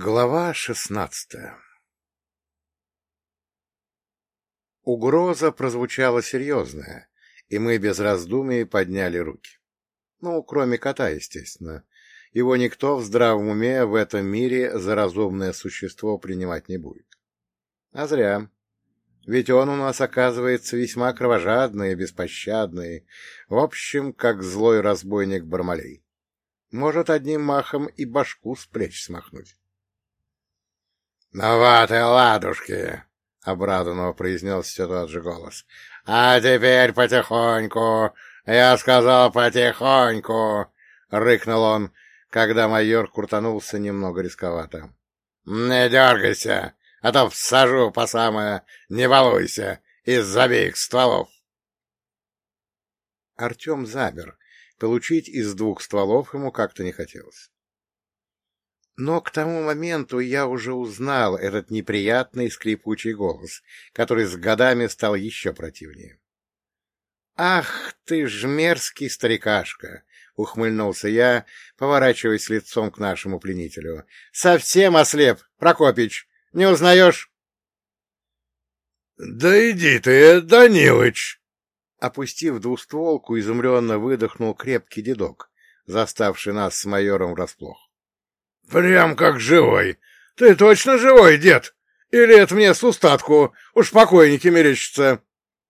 Глава шестнадцатая Угроза прозвучала серьезная, и мы без раздумий подняли руки. Ну, кроме кота, естественно. Его никто в здравом уме в этом мире за разумное существо принимать не будет. А зря. Ведь он у нас оказывается весьма кровожадный и беспощадный, в общем, как злой разбойник Бармалей. Может одним махом и башку с плеч смахнуть. — Ну вот и ладушки! — обрадованно произнес все тот же голос. — А теперь потихоньку! Я сказал потихоньку! — рыкнул он, когда майор крутанулся немного рисковато. — Не дергайся, а то всажу по самое, не балуйся, из обеих стволов. Артем замер. Получить из двух стволов ему как-то не хотелось. Но к тому моменту я уже узнал этот неприятный скрипучий голос, который с годами стал еще противнее. «Ах ты ж мерзкий старикашка!» — ухмыльнулся я, поворачиваясь лицом к нашему пленителю. «Совсем ослеп, Прокопич! Не узнаешь?» «Да иди ты, Данилыч!» Опустив двустволку, изумленно выдохнул крепкий дедок, заставший нас с майором врасплох. Прям как живой. Ты точно живой, дед? Или это мне с устатку? Уж покойники мерещатся.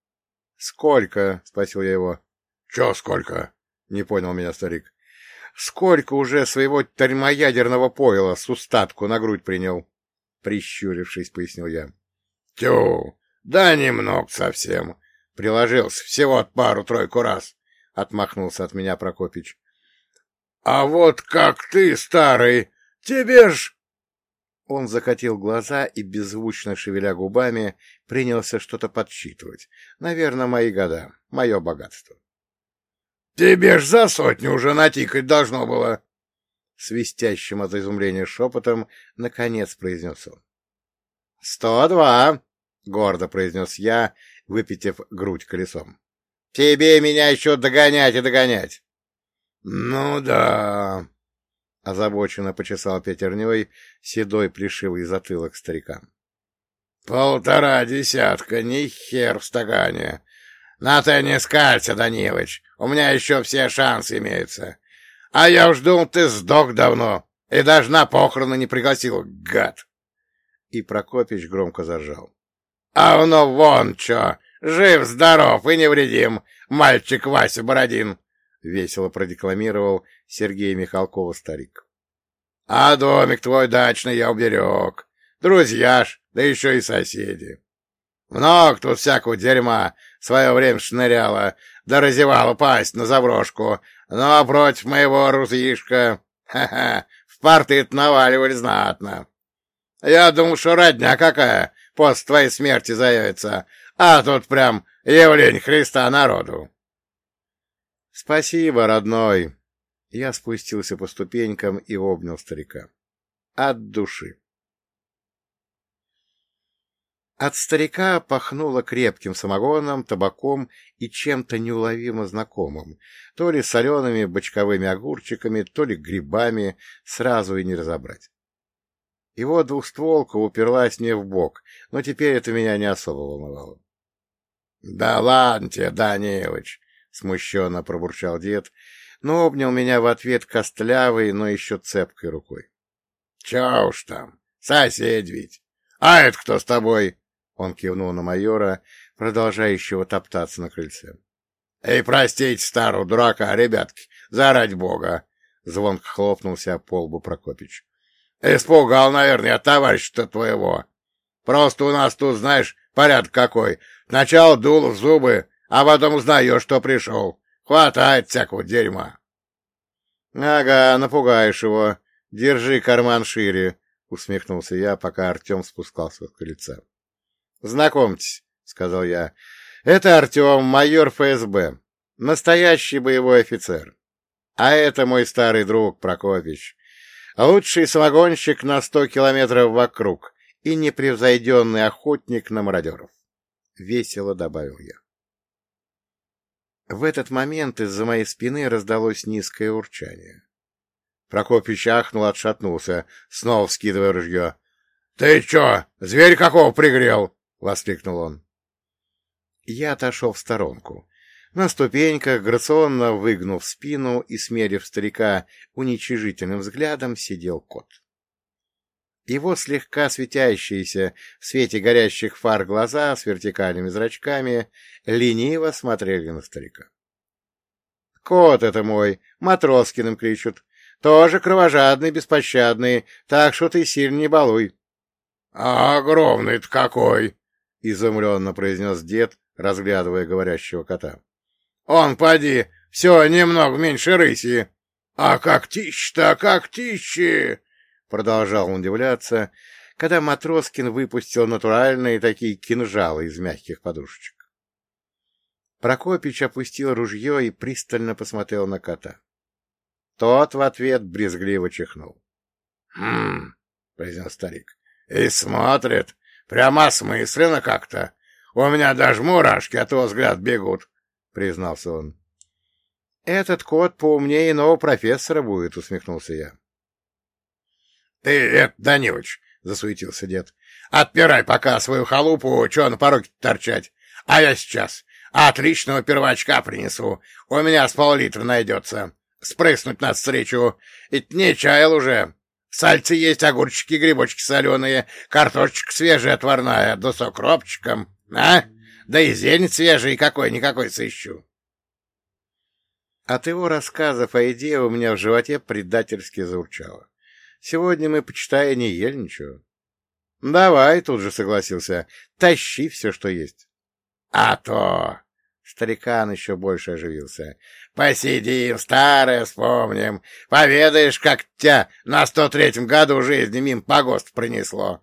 — Сколько? — спросил я его. — Че сколько? — не понял меня старик. — Сколько уже своего термоядерного пойла с устатку на грудь принял? — прищурившись, пояснил я. — Тю, да немного совсем. Приложился всего от пару-тройку раз, — отмахнулся от меня Прокопич. — А вот как ты, старый, Тебе ж...» Он закатил глаза и, беззвучно шевеля губами, принялся что-то подсчитывать. Наверное, мои года, мое богатство. «Тебе ж за сотню уже натикать должно было!» Свистящим от изумления шепотом, наконец произнес он. «Сто два!» — гордо произнес я, выпитив грудь колесом. «Тебе меня еще догонять и догонять!» «Ну да...» — озабоченно почесал пятерней седой плешивый затылок старика. — Полтора десятка, ни хер в стакане. На ты не скалься, Данилыч, у меня еще все шансы имеются. А я уж думал, ты сдох давно и даже на похороны не пригласил, гад. И Прокопич громко заржал. — А ну вон чё, жив-здоров и невредим, мальчик Вася Бородин! — весело продекламировал Сергей Михалкова старик. — А домик твой дачный я уберег. Друзья ж, да еще и соседи. Много тут всякого дерьма в свое время шныряло, да разевало пасть на заброшку, но против моего рузишка, ха-ха, в порты наваливали знатно. Я думал, что родня какая после твоей смерти заявится, а тут прям явление Христа народу. «Спасибо, родной!» Я спустился по ступенькам и обнял старика. От души. От старика пахнуло крепким самогоном, табаком и чем-то неуловимо знакомым, то ли солеными бочковыми огурчиками, то ли грибами, сразу и не разобрать. Его двухстволка уперлась мне в бок, но теперь это меня не особо волновало. — Да ладно тебе, Данилыч! — смущенно пробурчал дед, но обнял меня в ответ костлявой, но еще цепкой рукой. — Че уж там, сосед ведь. А это кто с тобой? Он кивнул на майора, продолжающего топтаться на крыльце. — Эй, простите старого дурака, ребятки, заради бога! — звонко хлопнулся по лбу Прокопич. — Испугал, наверное, от товарища-то твоего. Просто у нас тут, знаешь, порядок какой. Сначала дул в зубы, а потом узнаешь, что пришел. Хватает всякого дерьма. — Ага, напугаешь его. Держи карман шире, — усмехнулся я, пока Артем спускался с крыльца. — Знакомьтесь, — сказал я. — Это Артем, майор ФСБ, настоящий боевой офицер. А это мой старый друг Прокопич, лучший самогонщик на сто километров вокруг и непревзойденный охотник на мародеров. Весело добавил я. В этот момент из-за моей спины раздалось низкое урчание. Прокопич ахнул, отшатнулся, снова вскидывая ружье. — Ты чё, зверь какого пригрел? — воскликнул он. Я отошел в сторонку. На ступеньках, грационно выгнув спину и смерив старика уничижительным взглядом, сидел кот. Его слегка светящиеся в свете горящих фар глаза с вертикальными зрачками лениво смотрели на старика. — Кот это мой, Матроскиным кричут. Тоже кровожадный, беспощадный, так что ты сильно не балуй. — А огромный-то какой! — изумленно произнес дед, разглядывая говорящего кота. — Он, поди, все немного меньше рыси. А как тищ-то, как тищи! Продолжал удивляться, когда Матроскин выпустил натуральные такие кинжалы из мягких подушечек. Прокопич опустил ружье и пристально посмотрел на кота. Тот в ответ брезгливо чихнул. — Хм, — произнес старик, — и смотрит. Прямо осмысленно как-то. У меня даже мурашки от его взгляд бегут, — признался он. — Этот кот поумнее иного профессора будет, — усмехнулся я. — Ты, это, Данилыч, — засуетился дед, — отпирай пока свою халупу, чего на пороге торчать. А я сейчас отличного первачка принесу. У меня с пол-литра найдется. Спрыснуть нас встречу. Ведь не чаял уже. Сальцы есть, огурчики, грибочки соленые, картошечка свежая отварная, да с укропчиком. А? Да и зелень свежий какой-никакой сыщу. От его рассказов о идее у меня в животе предательски заурчало. Сегодня мы, почитай, не ели ничего. — Давай, — тут же согласился, — тащи все, что есть. — А то! — старикан еще больше оживился. — Посидим, старое вспомним. Поведаешь, как тебя на сто третьем году жизни мим погост пронесло.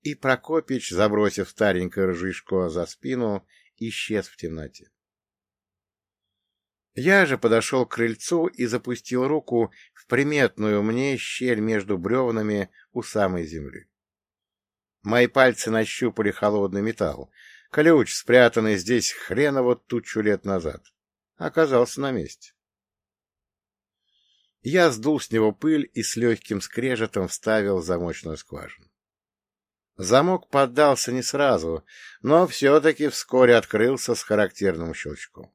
И Прокопич, забросив старенькое ржишко за спину, исчез в темноте. Я же подошел к крыльцу и запустил руку в приметную мне щель между бревнами у самой земли. Мои пальцы нащупали холодный металл. Ключ, спрятанный здесь хреново тучу лет назад, оказался на месте. Я сдул с него пыль и с легким скрежетом вставил замочную скважину. Замок поддался не сразу, но все-таки вскоре открылся с характерным щелчком.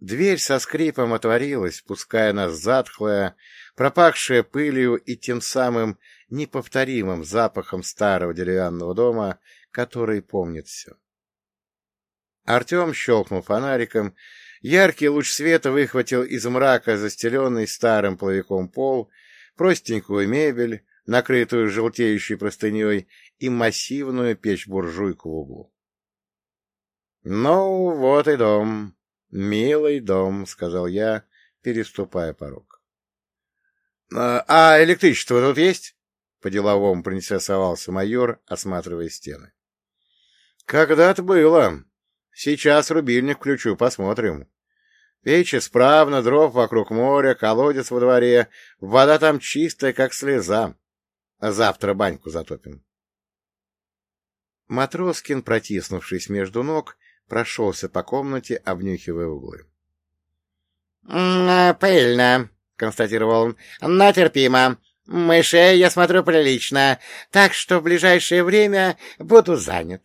Дверь со скрипом отворилась, пуская нас затхлая, пропахшая пылью и тем самым неповторимым запахом старого деревянного дома, который помнит все. Артем щелкнул фонариком, яркий луч света выхватил из мрака застеленный старым плавиком пол, простенькую мебель, накрытую желтеющей простыней, и массивную печь-буржуйку в углу. — Ну, вот и дом, «Милый дом», — сказал я, переступая порог. «А, а электричество тут есть?» — по-деловому поинтересовался майор, осматривая стены. «Когда-то было. Сейчас рубильник включу, посмотрим. Печь исправно, дров вокруг моря, колодец во дворе, вода там чистая, как слеза. Завтра баньку затопим». Матроскин, протиснувшись между ног, прошелся по комнате, обнюхивая углы. — Пыльно, — констатировал он, — но терпимо. Мышей, я смотрю, прилично, так что в ближайшее время буду занят.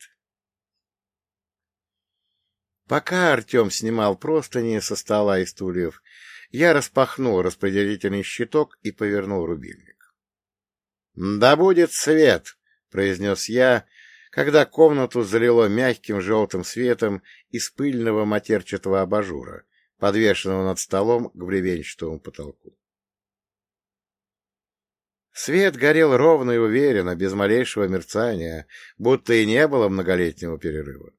Пока Артем снимал простыни со стола и стульев, я распахнул распределительный щиток и повернул рубильник. — Да будет свет! — произнес я, когда комнату залило мягким желтым светом из пыльного матерчатого абажура, подвешенного над столом к бревенчатому потолку. Свет горел ровно и уверенно, без малейшего мерцания, будто и не было многолетнего перерыва.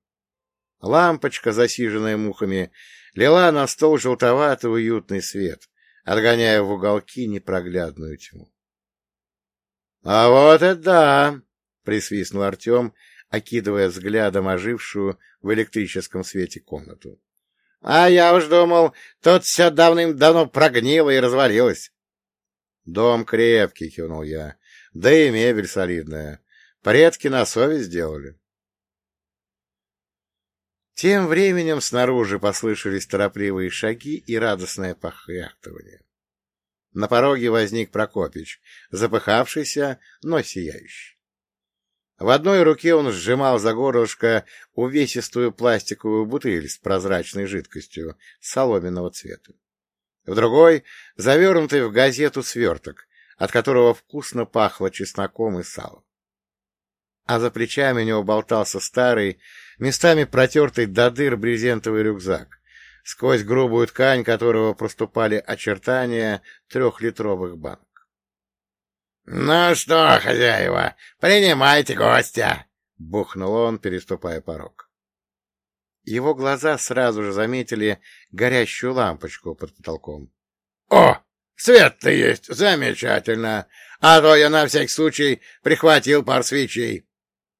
Лампочка, засиженная мухами, лила на стол желтоватый уютный свет, отгоняя в уголки непроглядную тьму. — А вот это да! Присвистнул Артем, окидывая взглядом ожившую в электрическом свете комнату. — А я уж думал, тут все давным-давно прогнило и развалилось. — Дом крепкий, — кивнул я, — да и мебель солидная. Предки на совесть сделали. Тем временем снаружи послышались торопливые шаги и радостное похряхтывание. На пороге возник Прокопич, запыхавшийся, но сияющий. В одной руке он сжимал за горлышко увесистую пластиковую бутыль с прозрачной жидкостью соломенного цвета. В другой — завернутый в газету сверток, от которого вкусно пахло чесноком и салом. А за плечами у него болтался старый, местами протертый до дыр брезентовый рюкзак, сквозь грубую ткань которого проступали очертания трехлитровых банок. — Ну что, хозяева, принимайте гостя! — бухнул он, переступая порог. Его глаза сразу же заметили горящую лампочку под потолком. — О, свет-то есть! Замечательно! А то я на всякий случай прихватил пар свечей.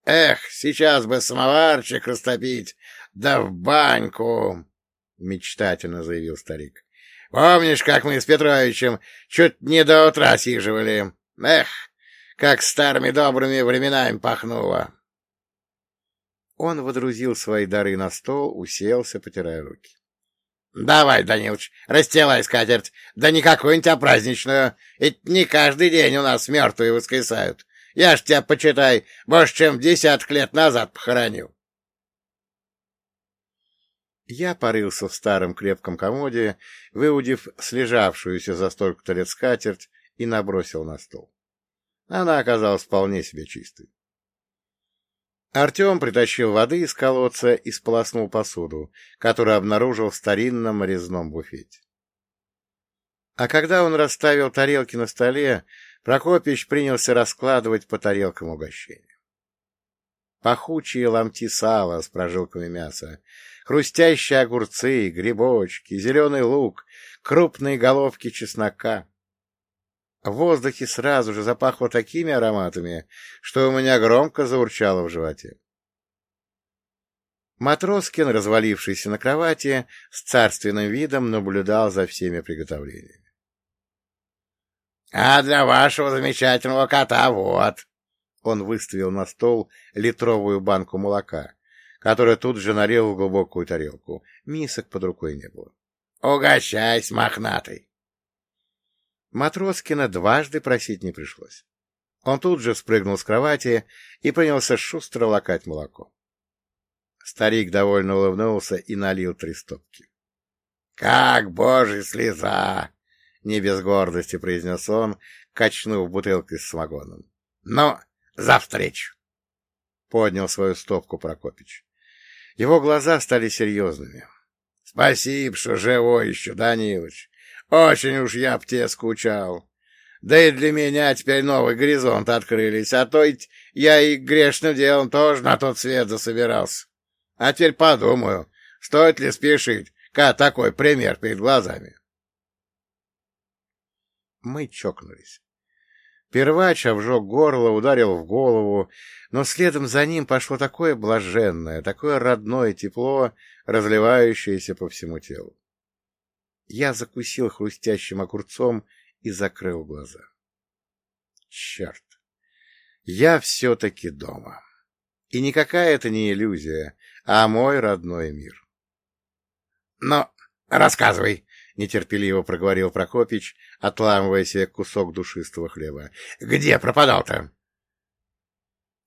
Эх, сейчас бы самоварчик растопить, да в баньку! — мечтательно заявил старик. — Помнишь, как мы с Петровичем чуть не до утра сиживали? Эх, как старыми добрыми временами пахнуло! Он водрузил свои дары на стол, уселся, потирая руки. — Давай, Данилыч, расстилай скатерть, да не какую-нибудь, а праздничную, ведь не каждый день у нас мертвые воскресают. Я ж тебя, почитай, больше, чем десяток лет назад похоронил. Я порылся в старом крепком комоде, выудив слежавшуюся за столько-то лет скатерть, и набросил на стол. Она оказалась вполне себе чистой. Артем притащил воды из колодца и сполоснул посуду, которую обнаружил в старинном резном буфете. А когда он расставил тарелки на столе, Прокопич принялся раскладывать по тарелкам угощения. Пахучие ломти сала с прожилками мяса, хрустящие огурцы, грибочки, зеленый лук, крупные головки чеснока. В воздухе сразу же запахло такими ароматами, что у меня громко заурчало в животе. Матроскин, развалившийся на кровати, с царственным видом наблюдал за всеми приготовлениями. — А для вашего замечательного кота вот! Он выставил на стол литровую банку молока, которую тут же налил в глубокую тарелку. Мисок под рукой не было. — Угощайся, мохнатый! Матроскина дважды просить не пришлось. Он тут же спрыгнул с кровати и принялся шустро лакать молоко. Старик довольно улыбнулся и налил три стопки. — Как божья слеза! — не без гордости произнес он, качнув бутылкой с самогоном. — Ну, за встречу! — поднял свою стопку Прокопич. Его глаза стали серьезными. — Спасибо, что живой еще, Данилыч. Очень уж я б тебе скучал. Да и для меня теперь новый горизонт открылись, а то ведь я и грешным делом тоже на тот свет засобирался. А теперь подумаю, стоит ли спешить, когда такой пример перед глазами. Мы чокнулись. Первач обжег горло, ударил в голову, но следом за ним пошло такое блаженное, такое родное тепло, разливающееся по всему телу. Я закусил хрустящим огурцом и закрыл глаза. Черт! Я все-таки дома. И никакая это не иллюзия, а мой родной мир. — Ну, рассказывай, — нетерпеливо проговорил Прокопич, отламывая себе кусок душистого хлеба. — Где пропадал-то?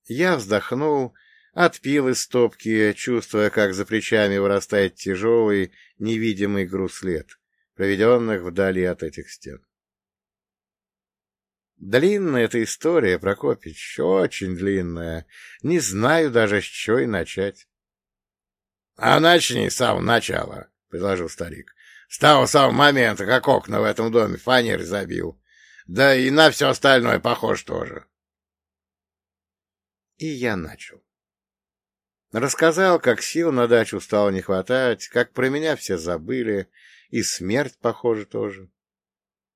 Я вздохнул, отпил из стопки, чувствуя, как за плечами вырастает тяжелый, невидимый груз лет проведенных вдали от этих стен. Длинная эта история, Прокопич, очень длинная. Не знаю даже, с чего и начать. — А начни с самого начала, — предложил старик. — С того самого момента, как окна в этом доме фанер забил. Да и на все остальное похож тоже. И я начал. Рассказал, как сил на дачу стало не хватать, как про меня все забыли, и смерть, похоже, тоже.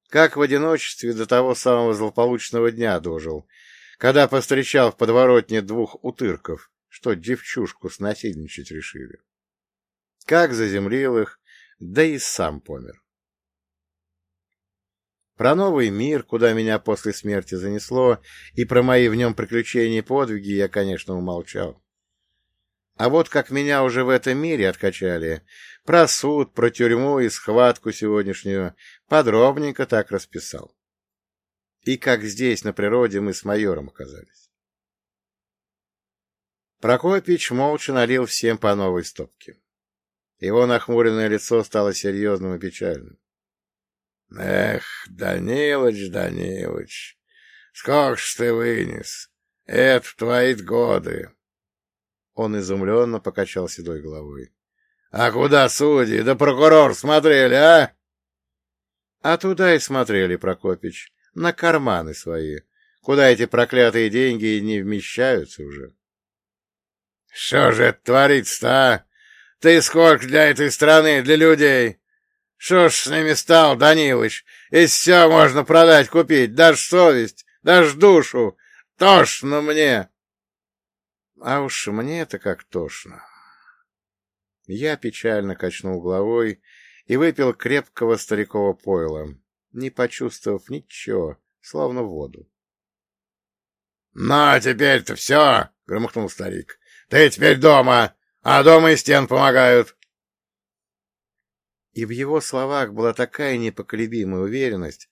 Как в одиночестве до того самого злополучного дня дожил, когда повстречал в подворотне двух утырков, что девчушку снасильничать решили. Как заземлил их, да и сам помер. Про новый мир, куда меня после смерти занесло, и про мои в нем приключения и подвиги я, конечно, умолчал. А вот как меня уже в этом мире откачали, про суд, про тюрьму и схватку сегодняшнюю подробненько так расписал. И как здесь, на природе, мы с майором оказались. Прокопич молча налил всем по новой стопке. Его нахмуренное лицо стало серьезным и печальным. — Эх, Данилыч, Данилыч, сколько ж ты вынес! Это твои годы! Он изумленно покачал седой головой. — А куда судьи да прокурор смотрели, а? — А туда и смотрели, Прокопич, на карманы свои, куда эти проклятые деньги не вмещаются уже. — Что же это творится-то, а? Ты сколько для этой страны, для людей? Что ж с ними стал, Данилыч? И все можно продать, купить, даже совесть, даже душу. Тошно мне. А уж мне-то как тошно. Я печально качнул головой и выпил крепкого старикового пойла, не почувствовав ничего, словно воду. — Ну, а теперь-то все, — громыхнул старик. — Ты теперь дома, а дома и стен помогают. И в его словах была такая непоколебимая уверенность,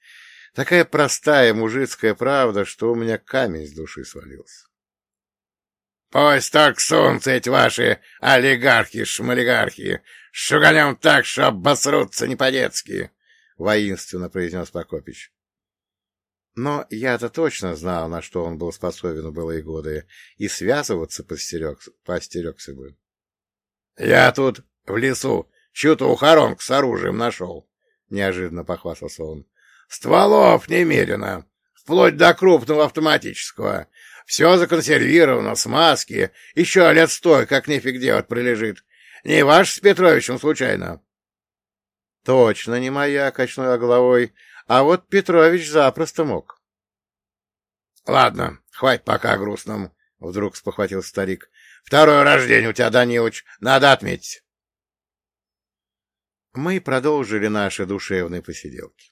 такая простая мужицкая правда, что у меня камень с души свалился. Пусть так солнце эти ваши олигархи-шмалигархи, шуганем так, что обосрутся не по-детски, — воинственно произнес Прокопич. Но я-то точно знал, на что он был способен в былые годы, и связываться постерегся, постерегся бы. — Я тут, в лесу, чью-то ухоронку с оружием нашел, — неожиданно похвастался он. — Стволов немерено, вплоть до крупного автоматического. Все законсервировано, смазки. Еще лет сто, как нефиг делать прилежит. Не ваш с Петровичем, случайно? — Точно не моя, — качнула головой. А вот Петрович запросто мог. — Ладно, хватит пока грустным, — вдруг спохватил старик. — Второе рождение у тебя, Данилыч, надо отметить. Мы продолжили наши душевные посиделки.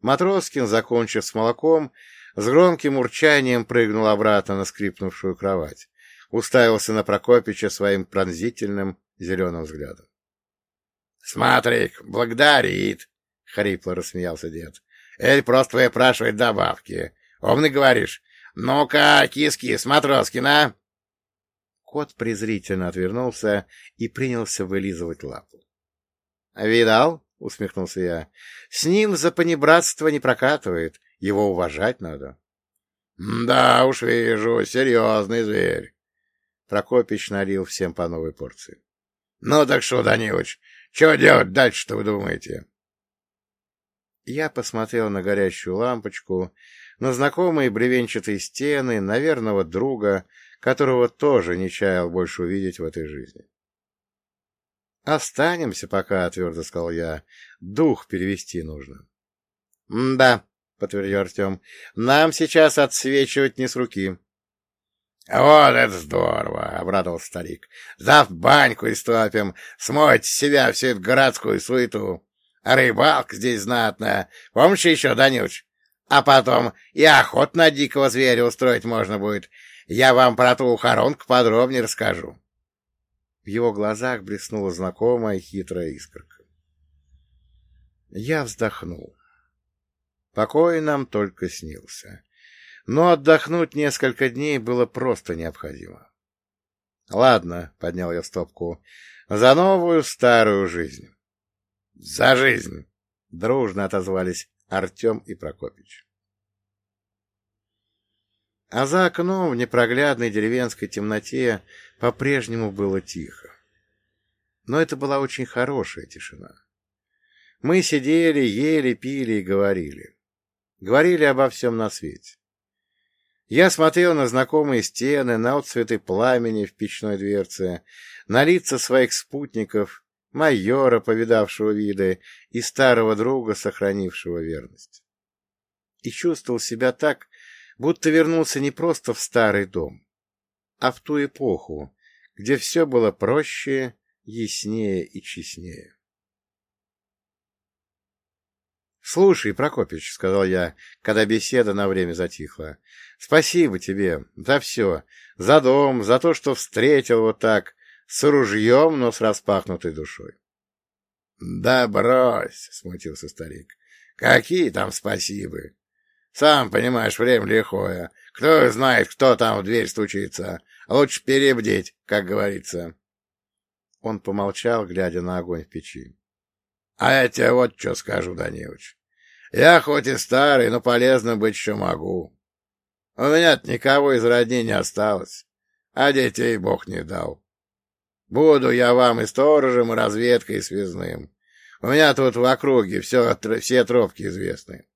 Матроскин, закончив с молоком, с громким урчанием прыгнул обратно на скрипнувшую кровать, уставился на Прокопича своим пронзительным зеленым взглядом. — Смотри, благодарит! — хрипло рассмеялся дед. — Эль просто выпрашивает добавки. Умный говоришь. Ну-ка, кис-кис, Матроскин, а? Кот презрительно отвернулся и принялся вылизывать лапу. — Видал? — усмехнулся я. — С ним за понебратство не прокатывает. Его уважать надо. — Да уж вижу, серьезный зверь. Прокопич налил всем по новой порции. — Ну так что, Данилыч, что делать дальше-то, вы думаете? Я посмотрел на горящую лампочку, на знакомые бревенчатые стены, на верного друга, которого тоже не чаял больше увидеть в этой жизни. — Останемся пока, — твердо сказал я. — Дух перевести нужно. — Да, — подтвердил Артем. — Нам сейчас отсвечивать не с руки. — Вот это здорово! — обрадовался старик. — Завтра баньку истопим, смоить с себя всю эту городскую суету. А рыбалка здесь знатная. Помнишь еще, Данюч? А потом и охот на дикого зверя устроить можно будет. Я вам про ту ухоронку подробнее расскажу. В его глазах блеснула знакомая хитрая искорка. Я вздохнул. Покой нам только снился. Но отдохнуть несколько дней было просто необходимо. — Ладно, — поднял я стопку, — за новую старую жизнь. — За жизнь! — дружно отозвались Артем и Прокопич. А за окном в непроглядной деревенской темноте по-прежнему было тихо. Но это была очень хорошая тишина. Мы сидели, ели, пили и говорили. Говорили обо всем на свете. Я смотрел на знакомые стены, на отцветы пламени в печной дверце, на лица своих спутников, майора, повидавшего виды, и старого друга, сохранившего верность. И чувствовал себя так, будто вернулся не просто в старый дом, а в ту эпоху, где все было проще, яснее и честнее. «Слушай, Прокопич», — сказал я, когда беседа на время затихла, — «спасибо тебе за все, за дом, за то, что встретил вот так, с ружьем, но с распахнутой душой». «Да брось», — смутился старик, — Какие там спасибо? Сам понимаешь, время лихое. Кто знает, кто там в дверь стучится. Лучше перебдеть, как говорится. Он помолчал, глядя на огонь в печи. — А я тебе вот что скажу, Данилович. Я хоть и старый, но полезно быть еще могу. У меня никого из родни не осталось, а детей Бог не дал. Буду я вам и сторожем, и разведкой, и связным. У меня тут в округе все, все тропки известны.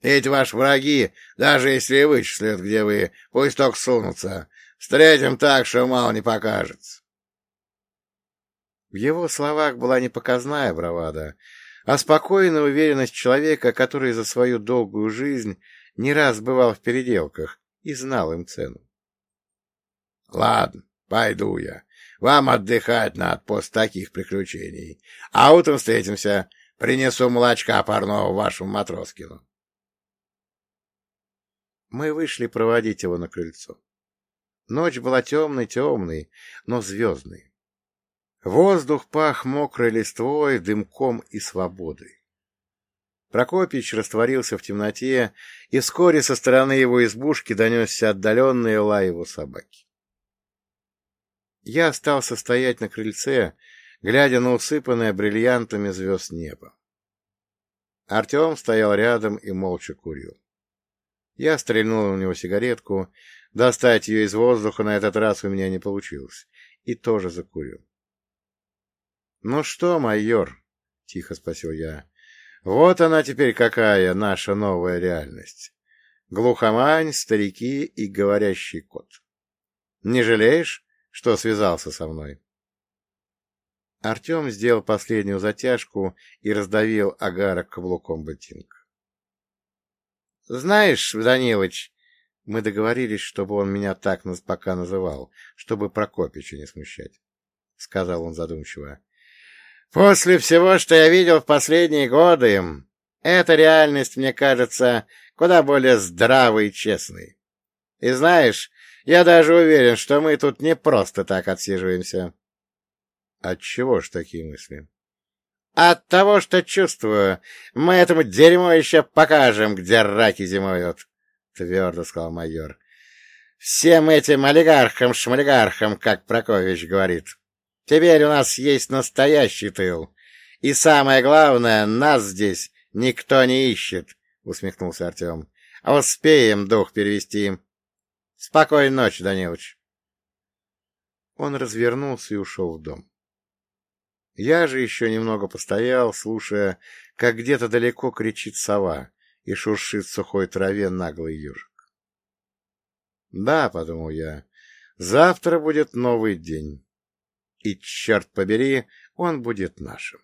Эти ваши враги, даже если вычислят, где вы, пусть только сунутся. Встретим так, что мало не покажется. В его словах была не показная бравада, а спокойная уверенность человека, который за свою долгую жизнь не раз бывал в переделках и знал им цену. — Ладно, пойду я. Вам отдыхать надо после таких приключений. А утром встретимся. Принесу молочка парного вашему Матроскину. Мы вышли проводить его на крыльцо. Ночь была темной-темной, но звездной. Воздух пах мокрой листвой, дымком и свободой. Прокопич растворился в темноте, и вскоре со стороны его избушки донесся отдаленный лай его собаки. Я остался стоять на крыльце, глядя на усыпанное бриллиантами звезд небо. Артем стоял рядом и молча курил. Я стрельнул в него сигаретку, достать ее из воздуха на этот раз у меня не получилось, и тоже закурил. — Ну что, майор? — тихо спросил я. — Вот она теперь какая, наша новая реальность. Глухомань, старики и говорящий кот. Не жалеешь, что связался со мной? Артем сделал последнюю затяжку и раздавил агарок каблуком ботинка. — Знаешь, Данилыч, мы договорились, чтобы он меня так пока называл, чтобы Прокопича не смущать, — сказал он задумчиво. После всего, что я видел в последние годы, эта реальность, мне кажется, куда более здравой и честной. И знаешь, я даже уверен, что мы тут не просто так отсиживаемся. Отчего ж такие мысли? От того, что чувствую, мы этому дерьмо еще покажем, где раки зимуют, — твердо сказал майор. Всем этим олигархам-шмалигархам, как Прокофьевич говорит. Теперь у нас есть настоящий тыл. И самое главное, нас здесь никто не ищет, — усмехнулся Артем. — Успеем дух перевести. Спокойной ночи, Данилович. Он развернулся и ушел в дом. Я же еще немного постоял, слушая, как где-то далеко кричит сова и шуршит в сухой траве наглый ежик. Да, — подумал я, — завтра будет новый день и, черт побери, он будет нашим.